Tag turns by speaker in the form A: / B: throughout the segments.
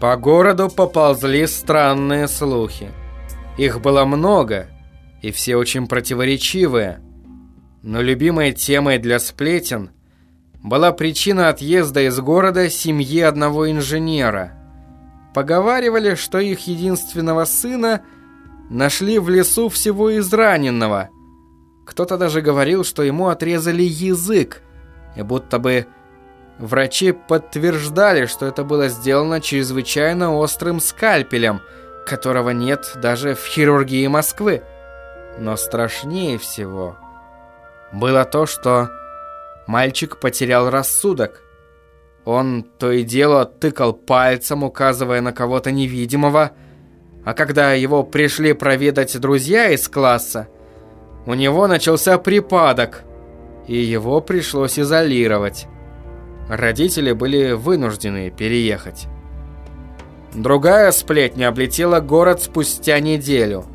A: По городу поползли странные слухи. Их было много, и все очень противоречивые. Но любимой темой для сплетен была причина отъезда из города семьи одного инженера. Поговаривали, что их единственного сына нашли в лесу всего израненного. Кто-то даже говорил, что ему отрезали язык, и будто бы врачи подтверждали, что это было сделано чрезвычайно острым скальпелем, которого нет даже в хирургии Москвы. Но страшнее всего было то, что мальчик потерял рассудок. Он то и дело тыкал пальцем, указывая на кого-то невидимого, а когда его пришли проведать друзья из класса, у него начался припадок, и его пришлось изолировать. Родители были вынуждены переехать. Другая сплетня облетела город спустя неделю.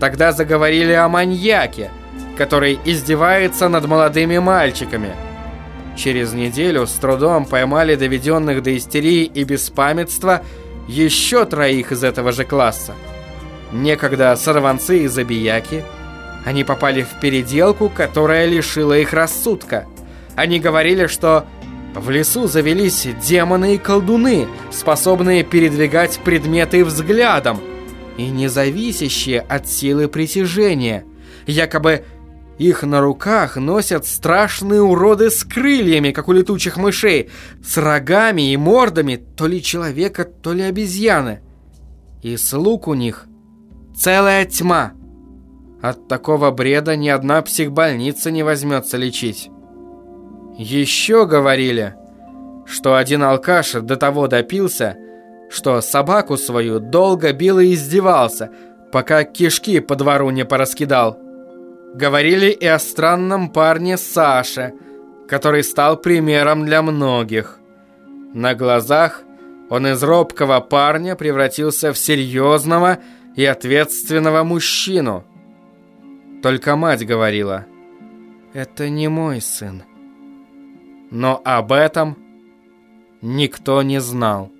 A: Тогда заговорили о маньяке, который издевается над молодыми мальчиками. Через неделю с трудом поймали доведенных до истерии и беспамятства еще троих из этого же класса. Некогда сорванцы и забияки, они попали в переделку, которая лишила их рассудка. Они говорили, что в лесу завелись демоны и колдуны, способные передвигать предметы взглядом и не зависящие от силы притяжения. Якобы их на руках носят страшные уроды с крыльями, как у летучих мышей, с рогами и мордами то ли человека, то ли обезьяны. И слуг у них целая тьма. От такого бреда ни одна психбольница не возьмется лечить. Еще говорили, что один алкаш до того допился, что собаку свою долго бил и издевался, пока кишки по двору не пораскидал. Говорили и о странном парне Саше, который стал примером для многих. На глазах он из робкого парня превратился в серьезного и ответственного мужчину. Только мать говорила, «Это не мой сын». Но об этом никто не знал.